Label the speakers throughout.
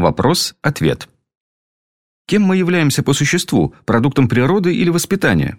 Speaker 1: Вопрос-ответ. Кем мы являемся по существу, продуктом природы или воспитания?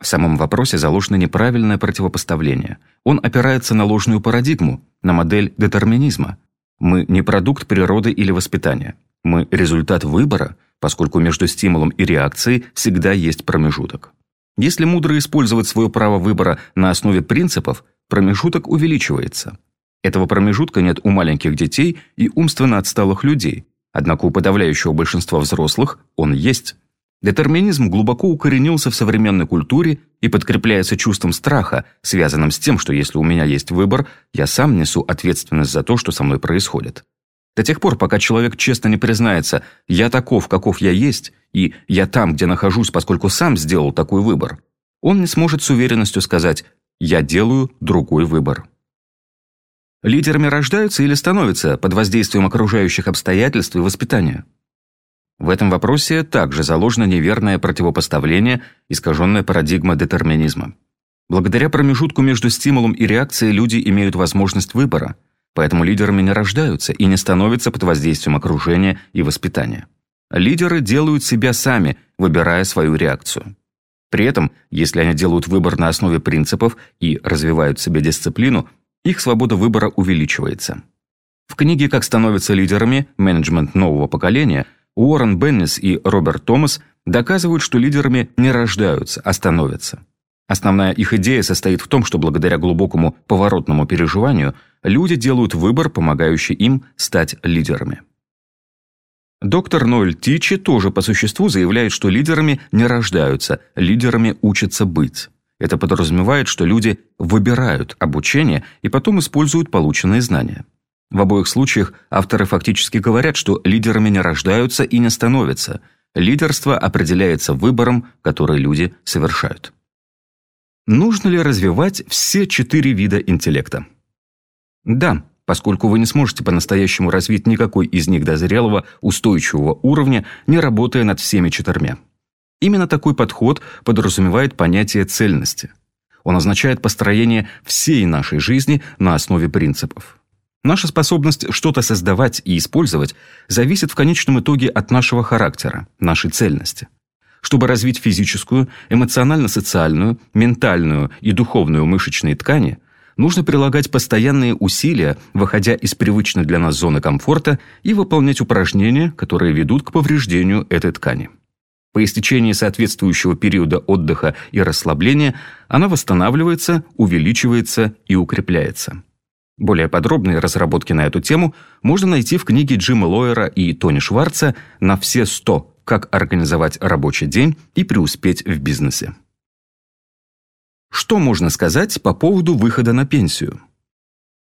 Speaker 1: В самом вопросе заложено неправильное противопоставление. Он опирается на ложную парадигму, на модель детерминизма. Мы не продукт природы или воспитания. Мы результат выбора, поскольку между стимулом и реакцией всегда есть промежуток. Если мудро использовать свое право выбора на основе принципов, промежуток увеличивается. Этого промежутка нет у маленьких детей и умственно отсталых людей, однако у подавляющего большинства взрослых он есть. Детерминизм глубоко укоренился в современной культуре и подкрепляется чувством страха, связанным с тем, что если у меня есть выбор, я сам несу ответственность за то, что со мной происходит. До тех пор, пока человек честно не признается «я таков, каков я есть», и «я там, где нахожусь, поскольку сам сделал такой выбор», он не сможет с уверенностью сказать «я делаю другой выбор». Лидерами рождаются или становятся под воздействием окружающих обстоятельств и воспитания? В этом вопросе также заложено неверное противопоставление, искаженная парадигма детерминизма. Благодаря промежутку между стимулом и реакцией люди имеют возможность выбора, поэтому лидерами не рождаются и не становятся под воздействием окружения и воспитания. Лидеры делают себя сами, выбирая свою реакцию. При этом, если они делают выбор на основе принципов и развивают в себе дисциплину, их свобода выбора увеличивается. В книге «Как становятся лидерами. Менеджмент нового поколения» Уоррен Беннис и Роберт Томас доказывают, что лидерами не рождаются, а становятся. Основная их идея состоит в том, что благодаря глубокому поворотному переживанию люди делают выбор, помогающий им стать лидерами. Доктор Ноэль Тичи тоже по существу заявляет, что лидерами не рождаются, лидерами учатся быть. Это подразумевает, что люди выбирают обучение и потом используют полученные знания. В обоих случаях авторы фактически говорят, что лидерами не рождаются и не становятся. Лидерство определяется выбором, который люди совершают. Нужно ли развивать все четыре вида интеллекта? Да, поскольку вы не сможете по-настоящему развить никакой из них до зрелого, устойчивого уровня, не работая над всеми четырьмя. Именно такой подход подразумевает понятие цельности. Он означает построение всей нашей жизни на основе принципов. Наша способность что-то создавать и использовать зависит в конечном итоге от нашего характера, нашей цельности. Чтобы развить физическую, эмоционально-социальную, ментальную и духовную мышечные ткани, нужно прилагать постоянные усилия, выходя из привычной для нас зоны комфорта и выполнять упражнения, которые ведут к повреждению этой ткани. По истечении соответствующего периода отдыха и расслабления она восстанавливается, увеличивается и укрепляется. Более подробные разработки на эту тему можно найти в книге Джима Лойера и Тони Шварца «На все 100. Как организовать рабочий день и преуспеть в бизнесе». Что можно сказать по поводу выхода на пенсию?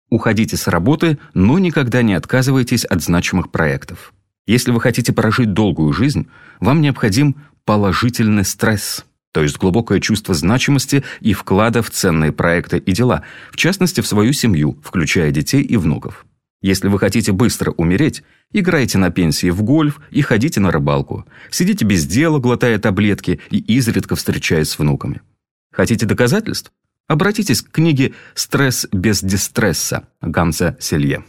Speaker 1: Уходите с работы, но никогда не отказывайтесь от значимых проектов. Если вы хотите прожить долгую жизнь, вам необходим положительный стресс – то есть глубокое чувство значимости и вклада в ценные проекты и дела, в частности, в свою семью, включая детей и внуков. Если вы хотите быстро умереть, играйте на пенсии в гольф и ходите на рыбалку. Сидите без дела, глотая таблетки и изредка встречаясь с внуками. Хотите доказательств? Обратитесь к книге «Стресс без дистресса» Ганса Селье.